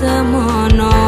semono.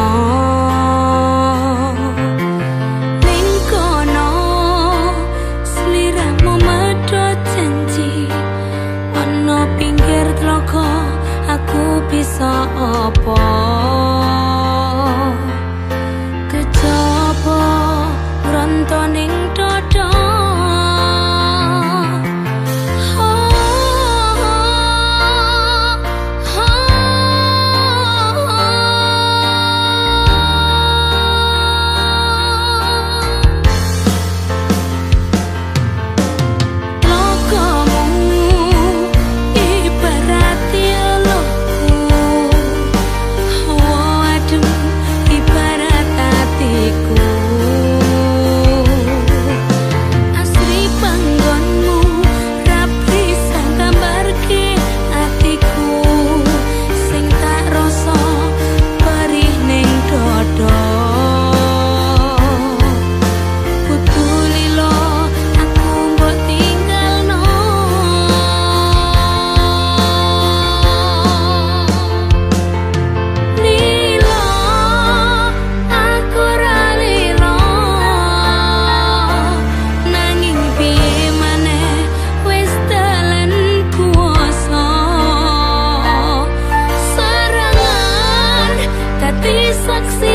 Sexy.